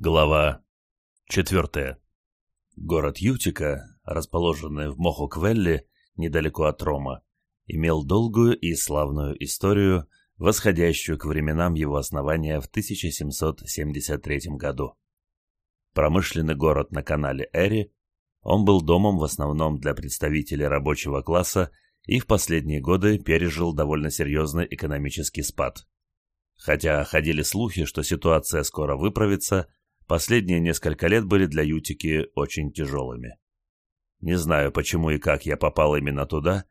Глава 4. Город Ютика, расположенный в Мохуквелле, недалеко от Рома, имел долгую и славную историю, восходящую к временам его основания в 1773 году. Промышленный город на канале Эри, он был домом в основном для представителей рабочего класса и в последние годы пережил довольно серьезный экономический спад. Хотя ходили слухи, что ситуация скоро выправится – Последние несколько лет были для Ютики очень тяжелыми. Не знаю, почему и как я попал именно туда,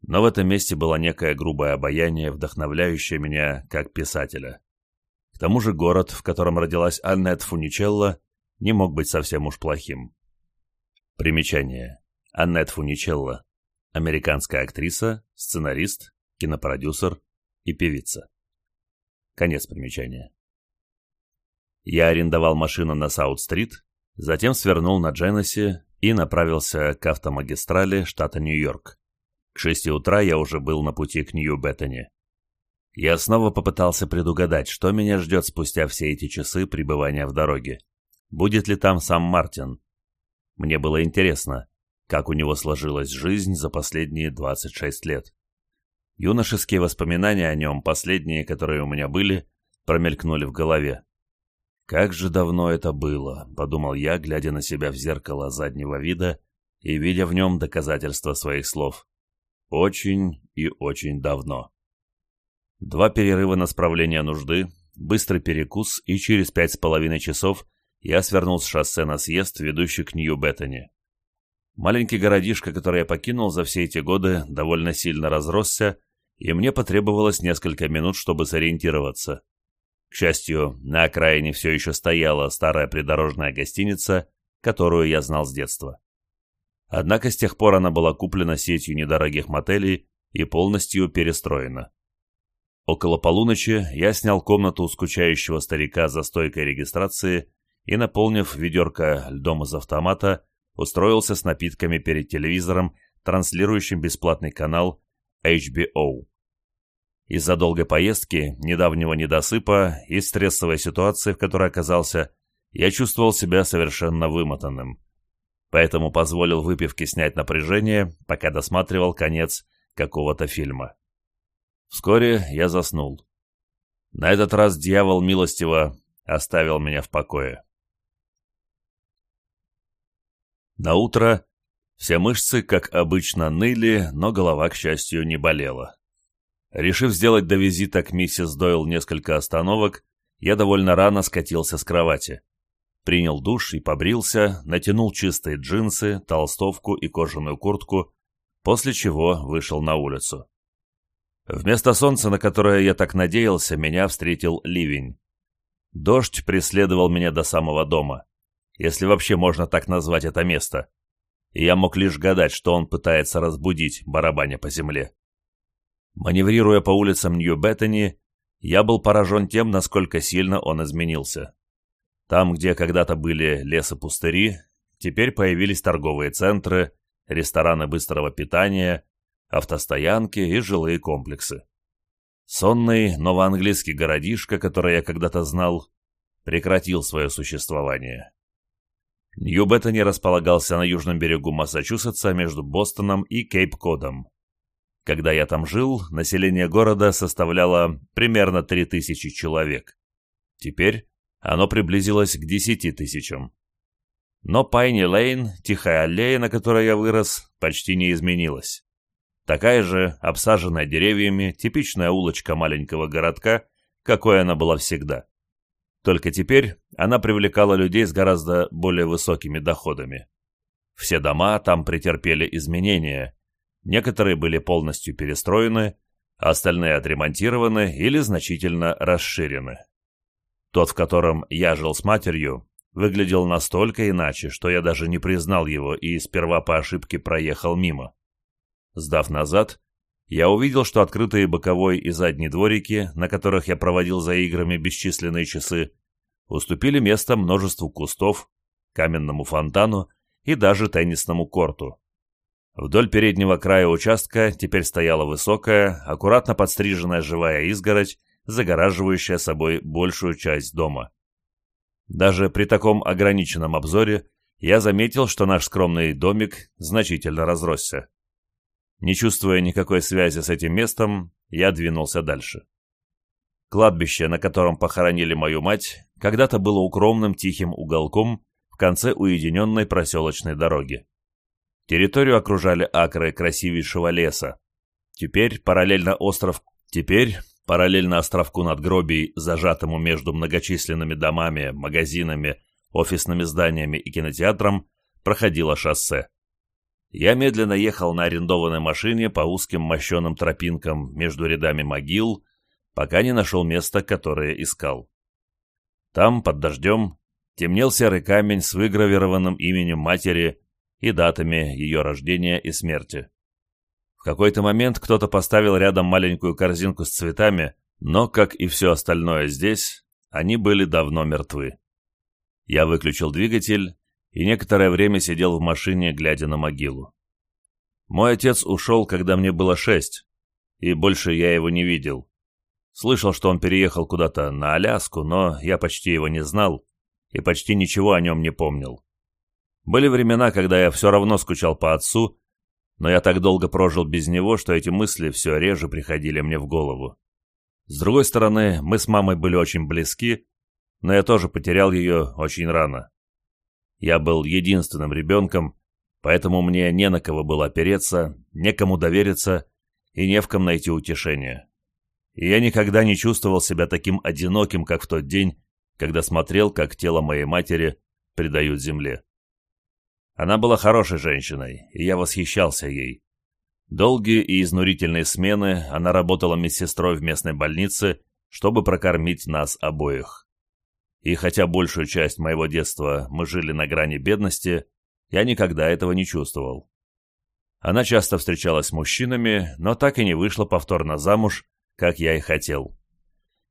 но в этом месте было некое грубое обаяние, вдохновляющее меня как писателя. К тому же город, в котором родилась Аннет Фуничелла, не мог быть совсем уж плохим. Примечание. Аннет Фуничелла. Американская актриса, сценарист, кинопродюсер и певица. Конец примечания. Я арендовал машину на Саут-стрит, затем свернул на Дженнесси и направился к автомагистрали штата Нью-Йорк. К шести утра я уже был на пути к Нью-Беттани. Я снова попытался предугадать, что меня ждет спустя все эти часы пребывания в дороге. Будет ли там сам Мартин? Мне было интересно, как у него сложилась жизнь за последние 26 лет. Юношеские воспоминания о нем, последние, которые у меня были, промелькнули в голове. Как же давно это было, подумал я, глядя на себя в зеркало заднего вида и видя в нем доказательства своих слов. Очень и очень давно. Два перерыва на справление нужды, быстрый перекус, и через пять с половиной часов я свернул с шоссе на съезд, ведущий к Нью-Беттани. Маленький городишко, который я покинул за все эти годы, довольно сильно разросся, и мне потребовалось несколько минут, чтобы сориентироваться. К счастью, на окраине все еще стояла старая придорожная гостиница, которую я знал с детства. Однако с тех пор она была куплена сетью недорогих мотелей и полностью перестроена. Около полуночи я снял комнату у скучающего старика за стойкой регистрации и, наполнив ведерко льдом из автомата, устроился с напитками перед телевизором, транслирующим бесплатный канал HBO. Из-за долгой поездки, недавнего недосыпа и стрессовой ситуации, в которой оказался, я чувствовал себя совершенно вымотанным. Поэтому позволил выпивке снять напряжение, пока досматривал конец какого-то фильма. Вскоре я заснул. На этот раз дьявол милостиво оставил меня в покое. На утро все мышцы, как обычно, ныли, но голова, к счастью, не болела. Решив сделать до визита к миссис Дойл несколько остановок, я довольно рано скатился с кровати. Принял душ и побрился, натянул чистые джинсы, толстовку и кожаную куртку, после чего вышел на улицу. Вместо солнца, на которое я так надеялся, меня встретил ливень. Дождь преследовал меня до самого дома, если вообще можно так назвать это место, и я мог лишь гадать, что он пытается разбудить, барабаня по земле маневрируя по улицам Нью-Беттани, я был поражен тем, насколько сильно он изменился. Там, где когда-то были лесопустыри, теперь появились торговые центры, рестораны быстрого питания, автостоянки и жилые комплексы. Сонный новоанглийский городишко, который я когда-то знал, прекратил свое существование. Нью-Беттани располагался на южном берегу Массачусетса между Бостоном и Кейп-Кодом. Когда я там жил, население города составляло примерно 3000 человек. Теперь оно приблизилось к 10 тысячам. Но Пайни Лейн, тихая аллея, на которой я вырос, почти не изменилась. Такая же, обсаженная деревьями, типичная улочка маленького городка, какой она была всегда. Только теперь она привлекала людей с гораздо более высокими доходами. Все дома там претерпели изменения – Некоторые были полностью перестроены, остальные отремонтированы или значительно расширены. Тот, в котором я жил с матерью, выглядел настолько иначе, что я даже не признал его и сперва по ошибке проехал мимо. Сдав назад, я увидел, что открытые боковой и задний дворики, на которых я проводил за играми бесчисленные часы, уступили место множеству кустов, каменному фонтану и даже теннисному корту. Вдоль переднего края участка теперь стояла высокая, аккуратно подстриженная живая изгородь, загораживающая собой большую часть дома. Даже при таком ограниченном обзоре я заметил, что наш скромный домик значительно разросся. Не чувствуя никакой связи с этим местом, я двинулся дальше. Кладбище, на котором похоронили мою мать, когда-то было укромным тихим уголком в конце уединенной проселочной дороги. Территорию окружали акры красивейшего леса. Теперь параллельно остров... Теперь параллельно островку над гробией, зажатому между многочисленными домами, магазинами, офисными зданиями и кинотеатром, проходило шоссе. Я медленно ехал на арендованной машине по узким мощеным тропинкам между рядами могил, пока не нашел место, которое искал. Там, под дождем, темнел серый камень с выгравированным именем матери и датами ее рождения и смерти. В какой-то момент кто-то поставил рядом маленькую корзинку с цветами, но, как и все остальное здесь, они были давно мертвы. Я выключил двигатель и некоторое время сидел в машине, глядя на могилу. Мой отец ушел, когда мне было шесть, и больше я его не видел. Слышал, что он переехал куда-то на Аляску, но я почти его не знал и почти ничего о нем не помнил. Были времена, когда я все равно скучал по отцу, но я так долго прожил без него, что эти мысли все реже приходили мне в голову. С другой стороны, мы с мамой были очень близки, но я тоже потерял ее очень рано. Я был единственным ребенком, поэтому мне не на кого было опереться, некому довериться и не в ком найти утешение. И я никогда не чувствовал себя таким одиноким, как в тот день, когда смотрел, как тело моей матери предают земле. Она была хорошей женщиной, и я восхищался ей. Долгие и изнурительные смены она работала медсестрой в местной больнице, чтобы прокормить нас обоих. И хотя большую часть моего детства мы жили на грани бедности, я никогда этого не чувствовал. Она часто встречалась с мужчинами, но так и не вышла повторно замуж, как я и хотел.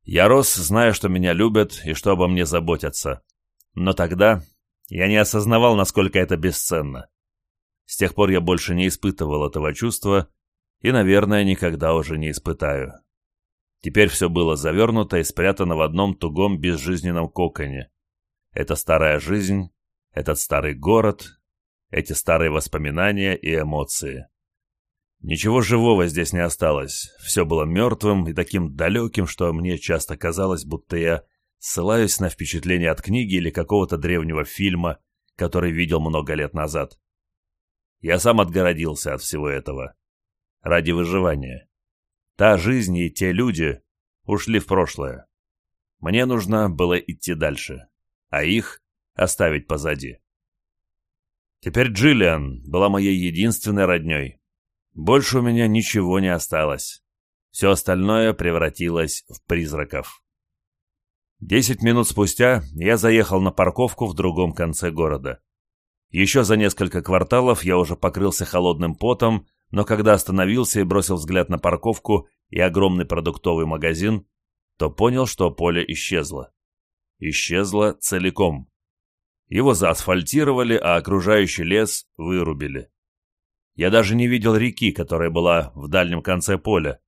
Я рос, зная, что меня любят и что обо мне заботятся. Но тогда я не осознавал, насколько это бесценно. С тех пор я больше не испытывал этого чувства и, наверное, никогда уже не испытаю. Теперь все было завернуто и спрятано в одном тугом безжизненном коконе. Это старая жизнь, этот старый город, эти старые воспоминания и эмоции. Ничего живого здесь не осталось, все было мертвым и таким далеким, что мне часто казалось, будто я Ссылаюсь на впечатление от книги или какого-то древнего фильма, который видел много лет назад. Я сам отгородился от всего этого. Ради выживания. Та жизнь и те люди ушли в прошлое. Мне нужно было идти дальше, а их оставить позади. Теперь Джиллиан была моей единственной родней. Больше у меня ничего не осталось. Все остальное превратилось в призраков. Десять минут спустя я заехал на парковку в другом конце города. Еще за несколько кварталов я уже покрылся холодным потом, но когда остановился и бросил взгляд на парковку и огромный продуктовый магазин, то понял, что поле исчезло. Исчезло целиком. Его заасфальтировали, а окружающий лес вырубили. Я даже не видел реки, которая была в дальнем конце поля.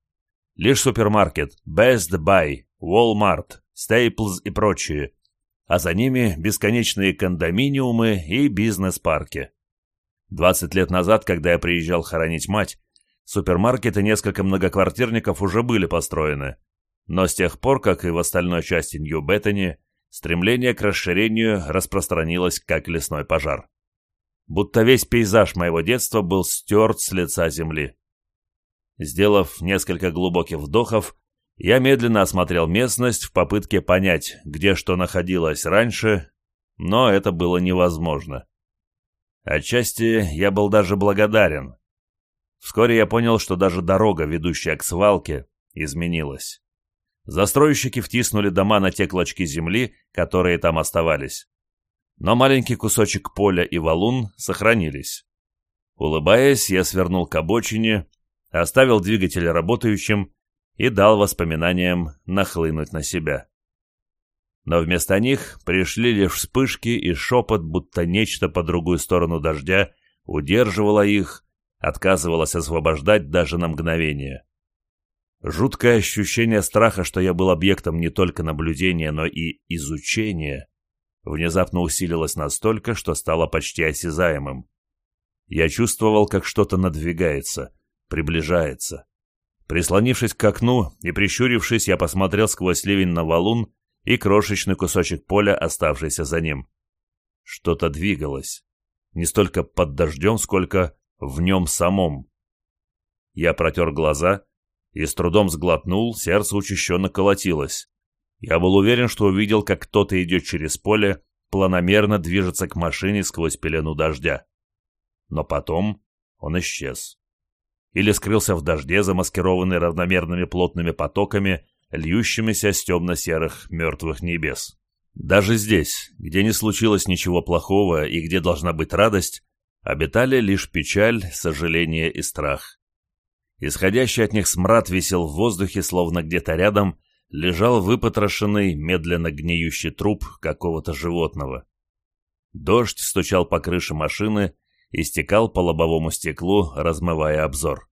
Лишь супермаркет, Best Buy, Walmart, Стейплз и прочие, а за ними бесконечные кондоминиумы и бизнес-парки. 20 лет назад, когда я приезжал хоронить мать, супермаркеты несколько многоквартирников уже были построены. Но с тех пор, как и в остальной части Нью-Беттани, стремление к расширению распространилось как лесной пожар. Будто весь пейзаж моего детства был стерт с лица земли. Сделав несколько глубоких вдохов, я медленно осмотрел местность в попытке понять, где что находилось раньше, но это было невозможно. Отчасти я был даже благодарен. Вскоре я понял, что даже дорога, ведущая к свалке, изменилась. Застройщики втиснули дома на те клочки земли, которые там оставались. Но маленький кусочек поля и валун сохранились. Улыбаясь, я свернул к обочине, оставил двигатель работающим и дал воспоминаниям нахлынуть на себя. Но вместо них пришли лишь вспышки и шепот, будто нечто по другую сторону дождя удерживало их, отказывалось освобождать даже на мгновение. Жуткое ощущение страха, что я был объектом не только наблюдения, но и изучения, внезапно усилилось настолько, что стало почти осязаемым. Я чувствовал, как что-то надвигается, приближается. Прислонившись к окну и прищурившись, я посмотрел сквозь ливень на валун и крошечный кусочек поля, оставшийся за ним. Что-то двигалось. Не столько под дождем, сколько в нем самом. Я протер глаза и с трудом сглотнул, сердце учащенно колотилось. Я был уверен, что увидел, как кто-то идет через поле, планомерно движется к машине сквозь пелену дождя. Но потом он исчез или скрылся в дожде, замаскированный равномерными плотными потоками, льющимися с темно-серых мертвых небес. Даже здесь, где не случилось ничего плохого и где должна быть радость, обитали лишь печаль, сожаление и страх. Исходящий от них смрад висел в воздухе, словно где-то рядом лежал выпотрошенный, медленно гниющий труп какого-то животного. Дождь стучал по крыше машины, и стекал по лобовому стеклу, размывая обзор.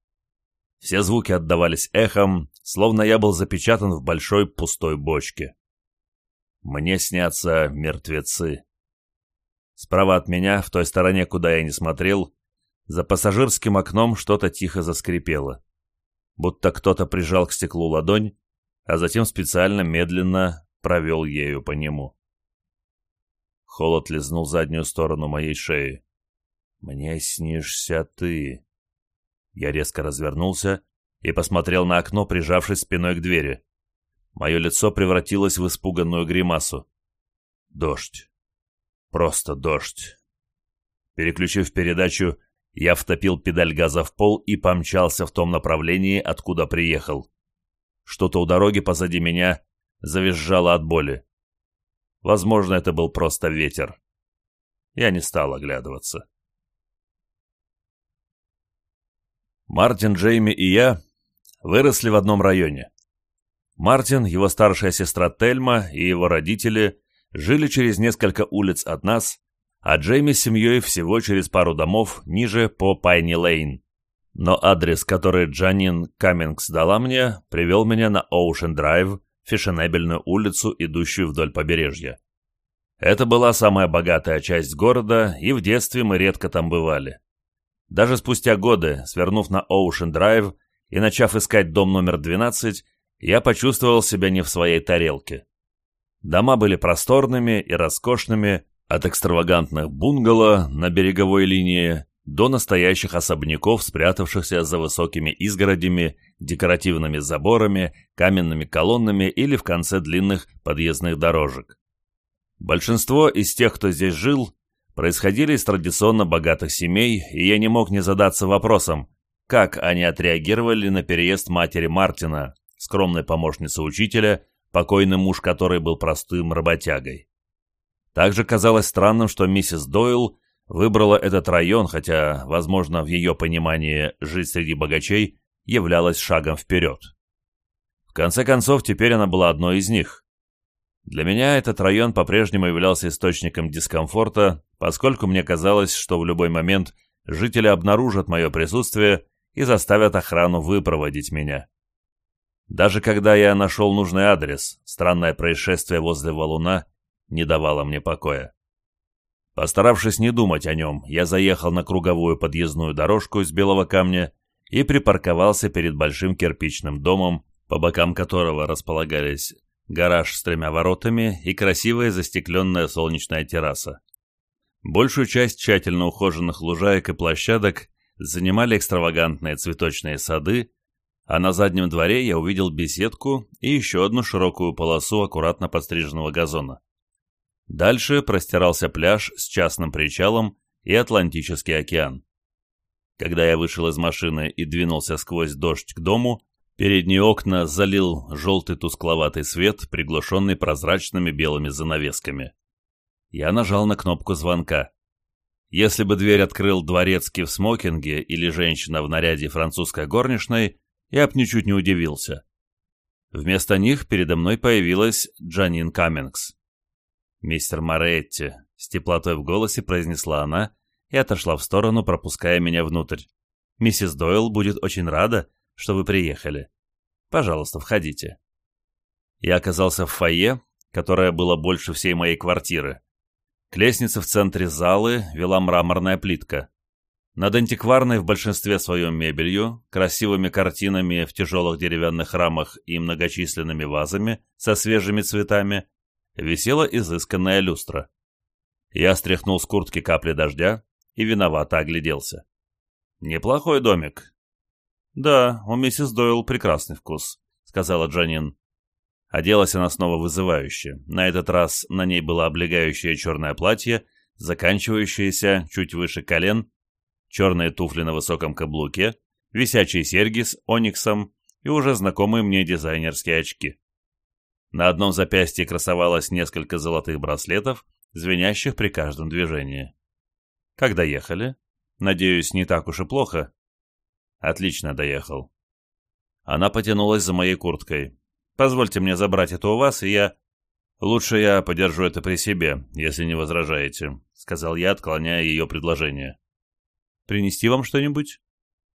Все звуки отдавались эхом, словно я был запечатан в большой пустой бочке. Мне снятся мертвецы. Справа от меня, в той стороне, куда я не смотрел, за пассажирским окном что-то тихо заскрипело. Будто кто-то прижал к стеклу ладонь, а затем специально медленно провел ею по нему. Холод лизнул заднюю сторону моей шеи. Мне снишься ты. Я резко развернулся и посмотрел на окно, прижавшись спиной к двери. Мое лицо превратилось в испуганную гримасу. Дождь. Просто дождь. Переключив передачу, я втопил педаль газа в пол и помчался в том направлении, откуда приехал. Что-то у дороги позади меня завизжало от боли. Возможно, это был просто ветер. Я не стал оглядываться. Мартин, Джейми и я выросли в одном районе. Мартин, его старшая сестра Тельма и его родители жили через несколько улиц от нас, а Джейми с семьей всего через пару домов ниже по Пайни-Лейн. Но адрес, который Джанин Каммингс дала мне, привел меня на Оушен-Драйв, фешенебельную улицу, идущую вдоль побережья. Это была самая богатая часть города, и в детстве мы редко там бывали. Даже спустя годы, свернув на Ocean Drive и начав искать дом номер 12, я почувствовал себя не в своей тарелке. Дома были просторными и роскошными, от экстравагантных бунгало на береговой линии до настоящих особняков, спрятавшихся за высокими изгородями, декоративными заборами, каменными колоннами или в конце длинных подъездных дорожек. Большинство из тех, кто здесь жил, происходили из традиционно богатых семей, и я не мог не задаться вопросом, как они отреагировали на переезд матери Мартина, скромной помощницы учителя, покойный муж которой был простым работягой. Также казалось странным, что миссис Дойл выбрала этот район, хотя, возможно, в ее понимании жить среди богачей являлась шагом вперед. В конце концов, теперь она была одной из них. Для меня этот район по-прежнему являлся источником дискомфорта, поскольку мне казалось, что в любой момент жители обнаружат мое присутствие и заставят охрану выпроводить меня. Даже когда я нашел нужный адрес, странное происшествие возле валуна не давало мне покоя. Постаравшись не думать о нем, я заехал на круговую подъездную дорожку из белого камня и припарковался перед большим кирпичным домом, по бокам которого располагались гараж с тремя воротами и красивая застекленная солнечная терраса. Большую часть тщательно ухоженных лужаек и площадок занимали экстравагантные цветочные сады, а на заднем дворе я увидел беседку и еще одну широкую полосу аккуратно подстриженного газона. Дальше простирался пляж с частным причалом и Атлантический океан. Когда я вышел из машины и двинулся сквозь дождь к дому, Передние окна залил желтый тускловатый свет, приглушенный прозрачными белыми занавесками. Я нажал на кнопку звонка. Если бы дверь открыл дворецкий в смокинге или женщина в наряде французской горничной, я б ничуть не удивился. Вместо них передо мной появилась Джанин Каммингс. «Мистер Моретти», — с теплотой в голосе произнесла она и отошла в сторону, пропуская меня внутрь. «Миссис Дойл будет очень рада, что вы приехали. Пожалуйста, входите». Я оказался в фойе, которое было больше всей моей квартиры. К лестнице в центре залы вела мраморная плитка. Над антикварной в большинстве своем мебелью, красивыми картинами в тяжелых деревянных рамах и многочисленными вазами со свежими цветами висела изысканная люстра. Я стряхнул с куртки капли дождя и виновато огляделся. «Неплохой домик, «Да, у миссис Дойл прекрасный вкус», — сказала Джанин. Оделась она снова вызывающе. На этот раз на ней было облегающее черное платье, заканчивающееся чуть выше колен, черные туфли на высоком каблуке, висячие серьги с ониксом и уже знакомые мне дизайнерские очки. На одном запястье красовалось несколько золотых браслетов, звенящих при каждом движении. Когда ехали, надеюсь, не так уж и плохо, Отлично доехал. Она потянулась за моей курткой. Позвольте мне забрать это у вас, и я... Лучше я подержу это при себе, если не возражаете, сказал я, отклоняя ее предложение. Принести вам что-нибудь?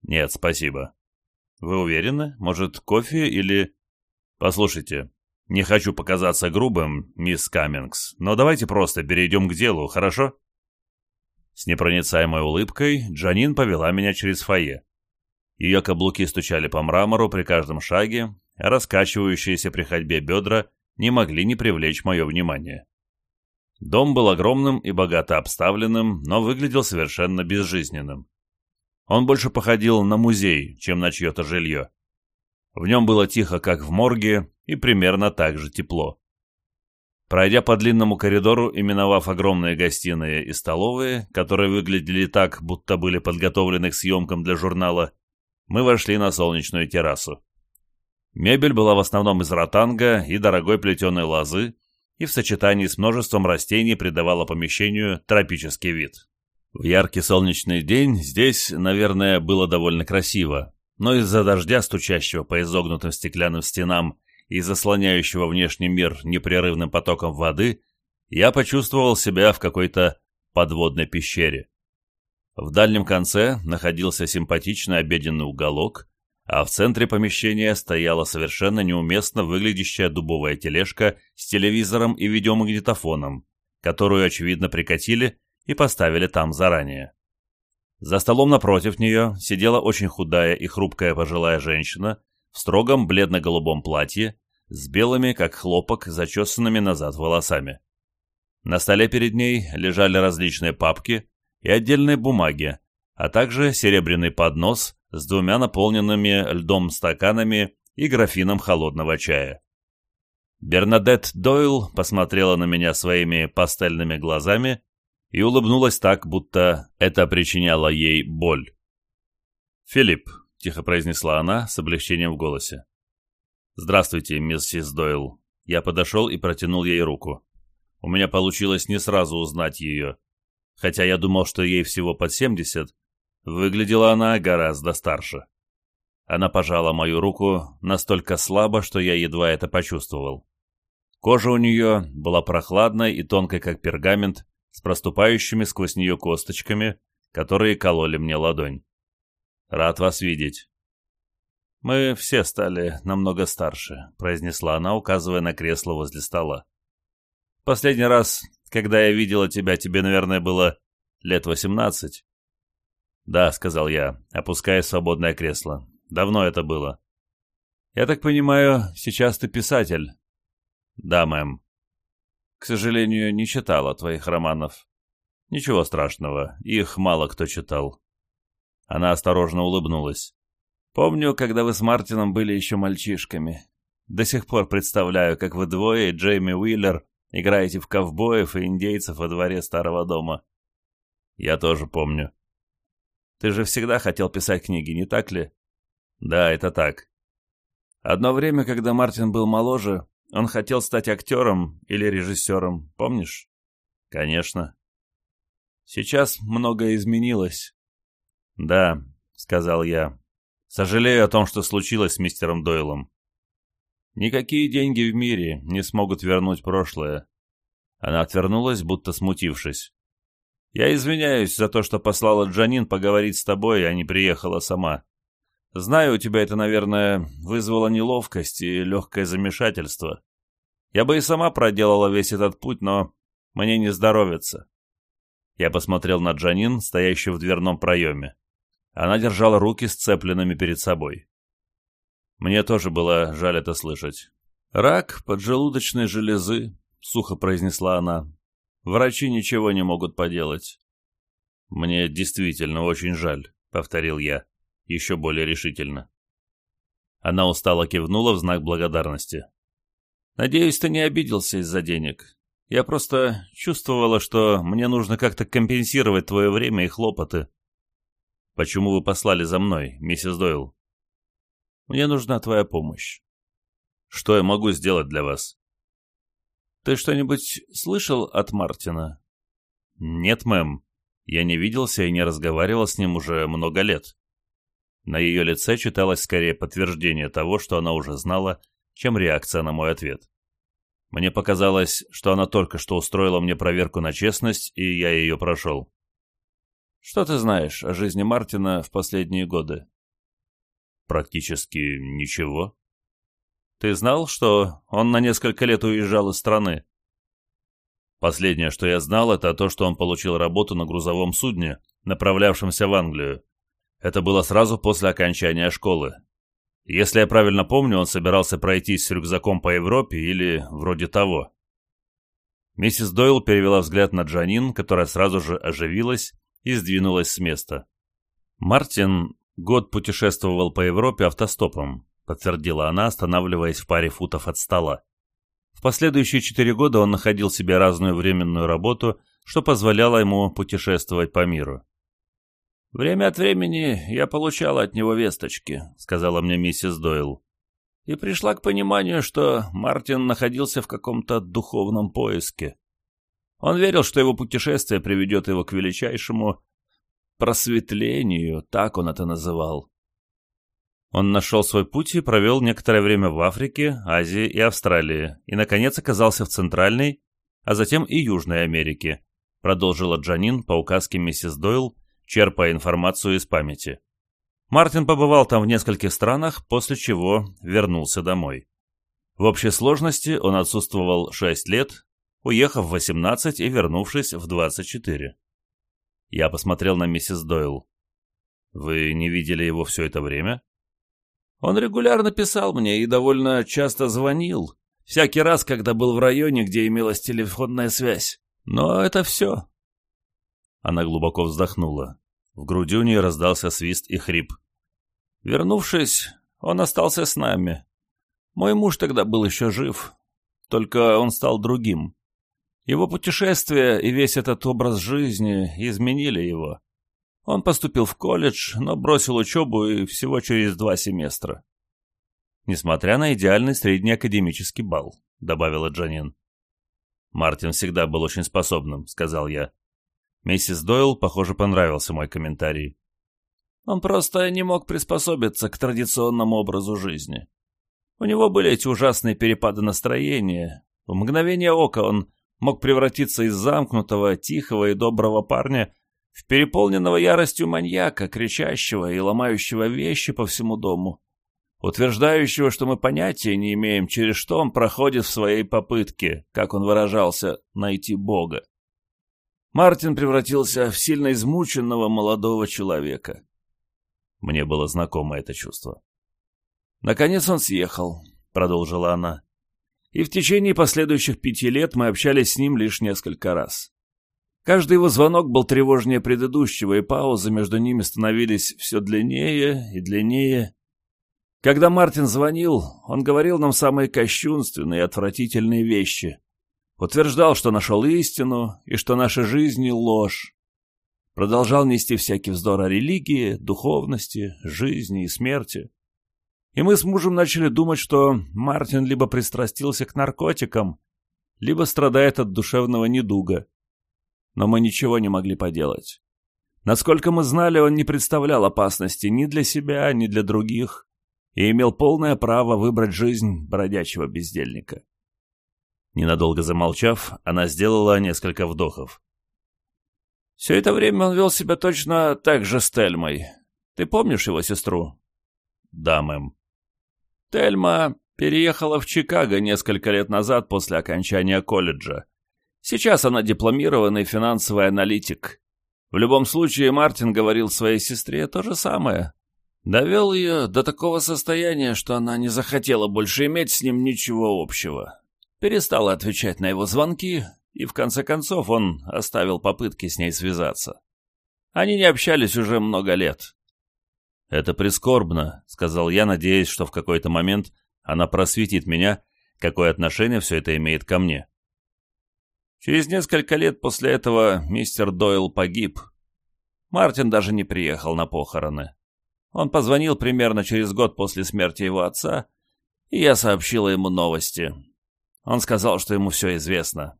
Нет, спасибо. Вы уверены? Может, кофе или... Послушайте, не хочу показаться грубым, мисс Каммингс, но давайте просто перейдем к делу, хорошо? С непроницаемой улыбкой Джанин повела меня через фойе. Ее каблуки стучали по мрамору при каждом шаге, а раскачивающиеся при ходьбе бедра не могли не привлечь мое внимание. Дом был огромным и богато обставленным, но выглядел совершенно безжизненным. Он больше походил на музей, чем на чье-то жилье. В нем было тихо, как в морге, и примерно так же тепло. Пройдя по длинному коридору, и миновав огромные гостиные и столовые, которые выглядели так, будто были подготовлены к съемкам для журнала, мы вошли на солнечную террасу. Мебель была в основном из ротанга и дорогой плетеной лозы, и в сочетании с множеством растений придавала помещению тропический вид. В яркий солнечный день здесь, наверное, было довольно красиво, но из-за дождя, стучащего по изогнутым стеклянным стенам и заслоняющего внешний мир непрерывным потоком воды, я почувствовал себя в какой-то подводной пещере. В дальнем конце находился симпатичный обеденный уголок, а в центре помещения стояла совершенно неуместно выглядящая дубовая тележка с телевизором и видеомагнитофоном, которую, очевидно, прикатили и поставили там заранее. За столом напротив нее сидела очень худая и хрупкая пожилая женщина в строгом бледно-голубом платье с белыми, как хлопок, зачесанными назад волосами. На столе перед ней лежали различные папки, и отдельной бумаги, а также серебряный поднос с двумя наполненными льдом стаканами и графином холодного чая. Бернадет Дойл посмотрела на меня своими пастельными глазами и улыбнулась так, будто это причиняло ей боль. «Филипп», — тихо произнесла она с облегчением в голосе. «Здравствуйте, миссис Дойл». Я подошел и протянул ей руку. У меня получилось не сразу узнать ее хотя я думал, что ей всего под 70, выглядела она гораздо старше. Она пожала мою руку настолько слабо, что я едва это почувствовал. Кожа у нее была прохладной и тонкой, как пергамент, с проступающими сквозь нее косточками, которые кололи мне ладонь. «Рад вас видеть». «Мы все стали намного старше», — произнесла она, указывая на кресло возле стола. «Последний раз когда я видела тебя, тебе, наверное, было лет восемнадцать?» «Да», — сказал я, опуская свободное кресло. «Давно это было». «Я так понимаю, сейчас ты писатель?» «Да, мэм». «К сожалению, не читала твоих романов». «Ничего страшного, их мало кто читал». Она осторожно улыбнулась. «Помню, когда вы с Мартином были еще мальчишками. До сих пор представляю, как вы двое и Джейми Уиллер Играете в ковбоев и индейцев во дворе старого дома. Я тоже помню. Ты же всегда хотел писать книги, не так ли? Да, это так. Одно время, когда Мартин был моложе, он хотел стать актером или режиссером, помнишь? Конечно. Сейчас многое изменилось. Да, сказал я. Сожалею о том, что случилось с мистером Дойлом. Никакие деньги в мире не смогут вернуть прошлое. Она отвернулась, будто смутившись. Я извиняюсь за то, что послала Джанин поговорить с тобой, а не приехала сама. Знаю, у тебя это, наверное, вызвало неловкость и легкое замешательство. Я бы и сама проделала весь этот путь, но мне не здоровится. Я посмотрел на Джанин, стоящую в дверном проеме. Она держала руки сцепленными перед собой. Мне тоже было жаль это слышать. «Рак поджелудочной железы», — сухо произнесла она. «Врачи ничего не могут поделать». «Мне действительно очень жаль», — повторил я, еще более решительно. Она устало кивнула в знак благодарности. «Надеюсь, ты не обиделся из-за денег. Я просто чувствовала, что мне нужно как-то компенсировать твое время и хлопоты». «Почему вы послали за мной, миссис Дойл?» Мне нужна твоя помощь. Что я могу сделать для вас? Ты что-нибудь слышал от Мартина? Нет, мэм. Я не виделся и не разговаривал с ним уже много лет. На ее лице читалось скорее подтверждение того, что она уже знала, чем реакция на мой ответ. Мне показалось, что она только что устроила мне проверку на честность, и я ее прошел. Что ты знаешь о жизни Мартина в последние годы? Практически ничего. Ты знал, что он на несколько лет уезжал из страны? Последнее, что я знал, это то, что он получил работу на грузовом судне, направлявшемся в Англию. Это было сразу после окончания школы. Если я правильно помню, он собирался пройтись с рюкзаком по Европе или вроде того. Миссис Дойл перевела взгляд на Джанин, которая сразу же оживилась и сдвинулась с места. Мартин Год путешествовал по Европе автостопом, подтвердила она, останавливаясь в паре футов от стола. В последующие четыре года он находил себе разную временную работу, что позволяло ему путешествовать по миру. «Время от времени я получала от него весточки», — сказала мне миссис Дойл. И пришла к пониманию, что Мартин находился в каком-то духовном поиске. Он верил, что его путешествие приведет его к величайшему просветлению, так он это называл. Он нашел свой путь и провел некоторое время в Африке, Азии и Австралии, и, наконец, оказался в Центральной, а затем и Южной Америке, продолжила Джанин по указке миссис Дойл, черпая информацию из памяти. Мартин побывал там в нескольких странах, после чего вернулся домой. В общей сложности он отсутствовал 6 лет, уехав в 18 и вернувшись в 24. Я посмотрел на миссис Дойл. «Вы не видели его все это время?» «Он регулярно писал мне и довольно часто звонил. Всякий раз, когда был в районе, где имелась телефонная связь. Но это все». Она глубоко вздохнула. В груди у нее раздался свист и хрип. «Вернувшись, он остался с нами. Мой муж тогда был еще жив, только он стал другим. Его путешествия и весь этот образ жизни изменили его. Он поступил в колледж, но бросил учебу и всего через два семестра. «Несмотря на идеальный средний академический балл», — добавила Джанин. «Мартин всегда был очень способным», — сказал я. Миссис Дойл, похоже, понравился мой комментарий. Он просто не мог приспособиться к традиционному образу жизни. У него были эти ужасные перепады настроения. В мгновение ока он мог превратиться из замкнутого, тихого и доброго парня в переполненного яростью маньяка, кричащего и ломающего вещи по всему дому, утверждающего, что мы понятия не имеем, через что он проходит в своей попытке, как он выражался, найти Бога. Мартин превратился в сильно измученного молодого человека. Мне было знакомо это чувство. «Наконец он съехал», — продолжила она и в течение последующих пяти лет мы общались с ним лишь несколько раз. Каждый его звонок был тревожнее предыдущего, и паузы между ними становились все длиннее и длиннее. Когда Мартин звонил, он говорил нам самые кощунственные и отвратительные вещи. Утверждал, что нашел истину и что наша жизнь — ложь. Продолжал нести всякий вздор о религии, духовности, жизни и смерти. И мы с мужем начали думать, что Мартин либо пристрастился к наркотикам, либо страдает от душевного недуга. Но мы ничего не могли поделать. Насколько мы знали, он не представлял опасности ни для себя, ни для других и имел полное право выбрать жизнь бродячего бездельника. Ненадолго замолчав, она сделала несколько вдохов. «Все это время он вел себя точно так же с Тельмой. Ты помнишь его сестру?» «Да, мэм». Тельма переехала в Чикаго несколько лет назад после окончания колледжа. Сейчас она дипломированный финансовый аналитик. В любом случае, Мартин говорил своей сестре то же самое. Довел ее до такого состояния, что она не захотела больше иметь с ним ничего общего. Перестала отвечать на его звонки, и в конце концов он оставил попытки с ней связаться. Они не общались уже много лет. «Это прискорбно», — сказал я, надеясь, что в какой-то момент она просветит меня, какое отношение все это имеет ко мне. Через несколько лет после этого мистер Дойл погиб. Мартин даже не приехал на похороны. Он позвонил примерно через год после смерти его отца, и я сообщила ему новости. Он сказал, что ему все известно.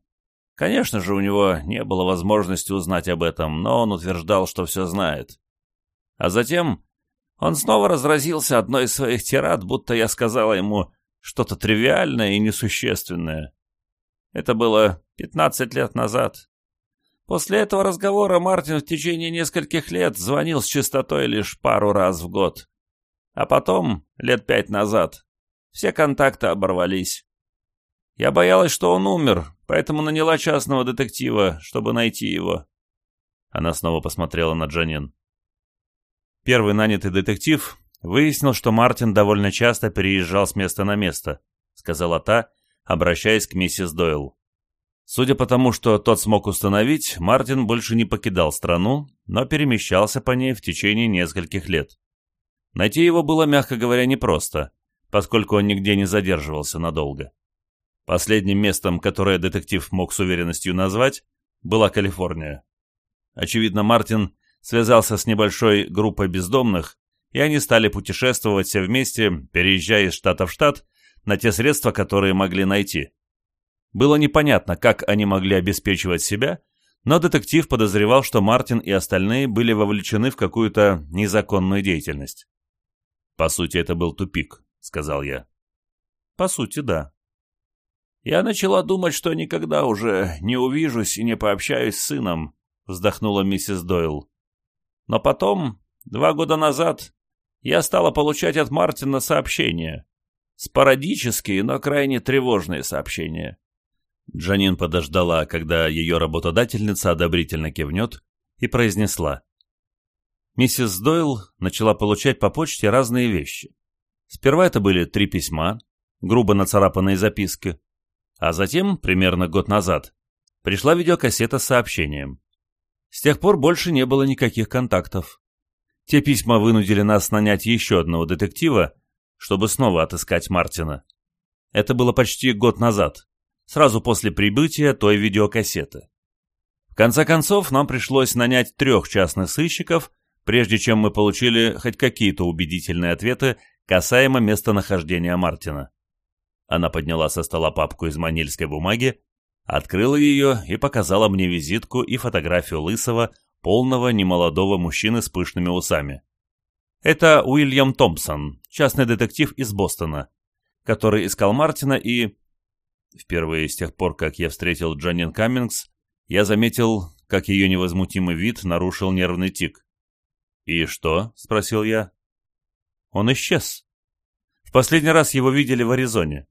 Конечно же, у него не было возможности узнать об этом, но он утверждал, что все знает. А затем он снова разразился одной из своих тирад, будто я сказала ему что-то тривиальное и несущественное. Это было 15 лет назад. После этого разговора Мартин в течение нескольких лет звонил с частотой лишь пару раз в год. А потом, лет пять назад, все контакты оборвались. Я боялась, что он умер, поэтому наняла частного детектива, чтобы найти его. Она снова посмотрела на Джанин. Первый нанятый детектив выяснил, что Мартин довольно часто переезжал с места на место, сказала та, обращаясь к миссис Дойл. Судя по тому, что тот смог установить, Мартин больше не покидал страну, но перемещался по ней в течение нескольких лет. Найти его было, мягко говоря, непросто, поскольку он нигде не задерживался надолго. Последним местом, которое детектив мог с уверенностью назвать, была Калифорния. Очевидно, Мартин связался с небольшой группой бездомных, и они стали путешествовать все вместе, переезжая из штата в штат, на те средства, которые могли найти. Было непонятно, как они могли обеспечивать себя, но детектив подозревал, что Мартин и остальные были вовлечены в какую-то незаконную деятельность. «По сути, это был тупик», — сказал я. «По сути, да». «Я начала думать, что никогда уже не увижусь и не пообщаюсь с сыном», — вздохнула миссис Дойл. Но потом, два года назад, я стала получать от Мартина сообщения. Спорадические, но крайне тревожные сообщения. Джанин подождала, когда ее работодательница одобрительно кивнет, и произнесла. Миссис Дойл начала получать по почте разные вещи. Сперва это были три письма, грубо нацарапанные записки, а затем, примерно год назад, пришла видеокассета с сообщением. С тех пор больше не было никаких контактов. Те письма вынудили нас нанять еще одного детектива, чтобы снова отыскать Мартина. Это было почти год назад, сразу после прибытия той видеокассеты. В конце концов, нам пришлось нанять трех частных сыщиков, прежде чем мы получили хоть какие-то убедительные ответы касаемо местонахождения Мартина. Она подняла со стола папку из манильской бумаги открыла ее и показала мне визитку и фотографию лысого, полного немолодого мужчины с пышными усами. Это Уильям Томпсон, частный детектив из Бостона, который искал Мартина и... Впервые с тех пор, как я встретил Джанин Каммингс, я заметил, как ее невозмутимый вид нарушил нервный тик. «И что?» — спросил я. «Он исчез. В последний раз его видели в Аризоне.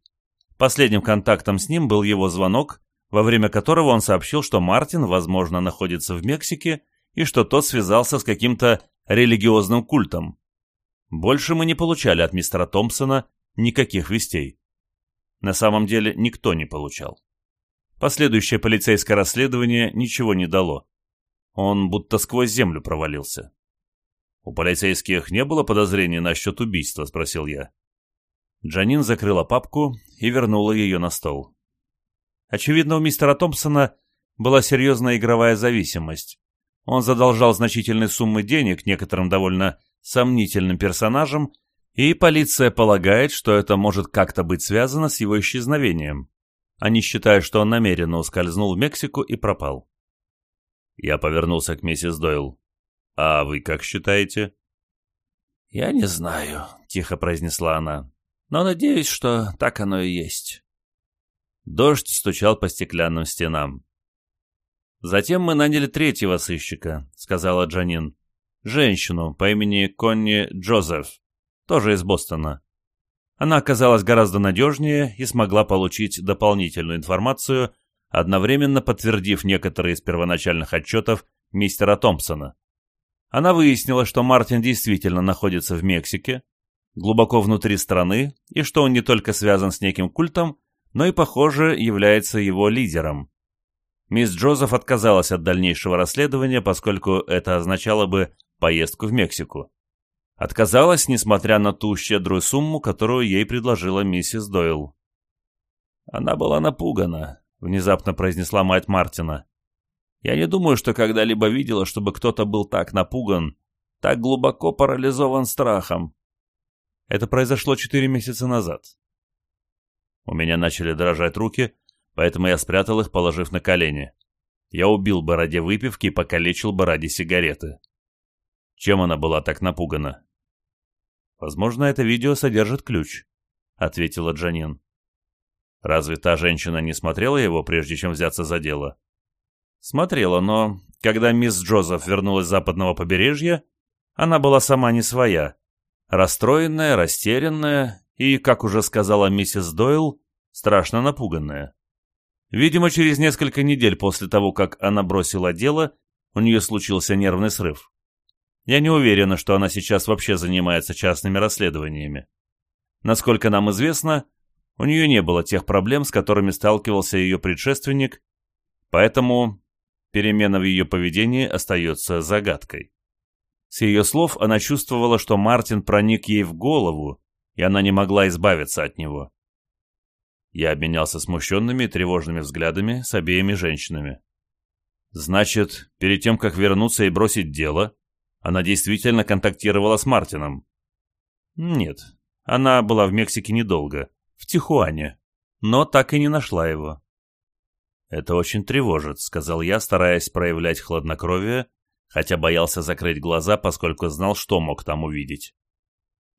Последним контактом с ним был его звонок, во время которого он сообщил, что Мартин, возможно, находится в Мексике и что тот связался с каким-то религиозным культом. Больше мы не получали от мистера Томпсона никаких вестей. На самом деле никто не получал. Последующее полицейское расследование ничего не дало. Он будто сквозь землю провалился. «У полицейских не было подозрений насчет убийства?» – спросил я. Джанин закрыла папку и вернула ее на стол. Очевидно, у мистера Томпсона была серьезная игровая зависимость. Он задолжал значительные суммы денег некоторым довольно сомнительным персонажам, и полиция полагает, что это может как-то быть связано с его исчезновением. Они считают, что он намеренно ускользнул в Мексику и пропал. Я повернулся к миссис Дойл. «А вы как считаете?» «Я не знаю», — тихо произнесла она. «Но надеюсь, что так оно и есть». Дождь стучал по стеклянным стенам. «Затем мы наняли третьего сыщика», — сказала Джанин. «Женщину по имени Конни Джозеф, тоже из Бостона. Она оказалась гораздо надежнее и смогла получить дополнительную информацию, одновременно подтвердив некоторые из первоначальных отчетов мистера Томпсона. Она выяснила, что Мартин действительно находится в Мексике, глубоко внутри страны, и что он не только связан с неким культом, но и, похоже, является его лидером. Мисс Джозеф отказалась от дальнейшего расследования, поскольку это означало бы поездку в Мексику. Отказалась, несмотря на ту щедрую сумму, которую ей предложила миссис Дойл. «Она была напугана», — внезапно произнесла мать Мартина. «Я не думаю, что когда-либо видела, чтобы кто-то был так напуган, так глубоко парализован страхом». Это произошло четыре месяца назад. У меня начали дрожать руки, поэтому я спрятал их, положив на колени. Я убил бы ради выпивки и покалечил бы ради сигареты. Чем она была так напугана? «Возможно, это видео содержит ключ», — ответила Джанин. «Разве та женщина не смотрела его, прежде чем взяться за дело?» «Смотрела, но когда мисс Джозеф вернулась с западного побережья, она была сама не своя, расстроенная, растерянная и, как уже сказала миссис Дойл, страшно напуганная. Видимо, через несколько недель после того, как она бросила дело, у нее случился нервный срыв. Я не уверена, что она сейчас вообще занимается частными расследованиями. Насколько нам известно, у нее не было тех проблем, с которыми сталкивался ее предшественник, поэтому перемена в ее поведении остается загадкой. С ее слов она чувствовала, что Мартин проник ей в голову и она не могла избавиться от него. Я обменялся смущенными и тревожными взглядами с обеими женщинами. Значит, перед тем, как вернуться и бросить дело, она действительно контактировала с Мартином? Нет, она была в Мексике недолго, в Тихуане, но так и не нашла его. «Это очень тревожит», — сказал я, стараясь проявлять хладнокровие, хотя боялся закрыть глаза, поскольку знал, что мог там увидеть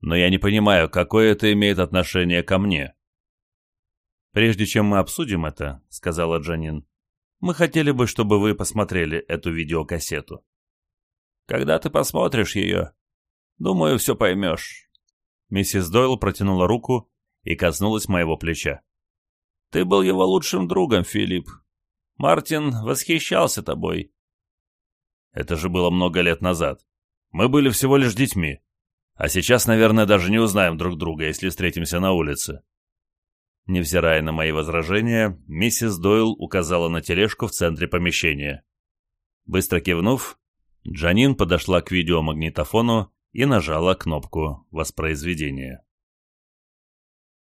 но я не понимаю, какое это имеет отношение ко мне». «Прежде чем мы обсудим это», — сказала Джанин, — «мы хотели бы, чтобы вы посмотрели эту видеокассету». «Когда ты посмотришь ее, думаю, все поймешь». Миссис Дойл протянула руку и коснулась моего плеча. «Ты был его лучшим другом, Филипп. Мартин восхищался тобой». «Это же было много лет назад. Мы были всего лишь детьми», а сейчас, наверное, даже не узнаем друг друга, если встретимся на улице». Невзирая на мои возражения, миссис Дойл указала на тележку в центре помещения. Быстро кивнув, Джанин подошла к видеомагнитофону и нажала кнопку воспроизведения.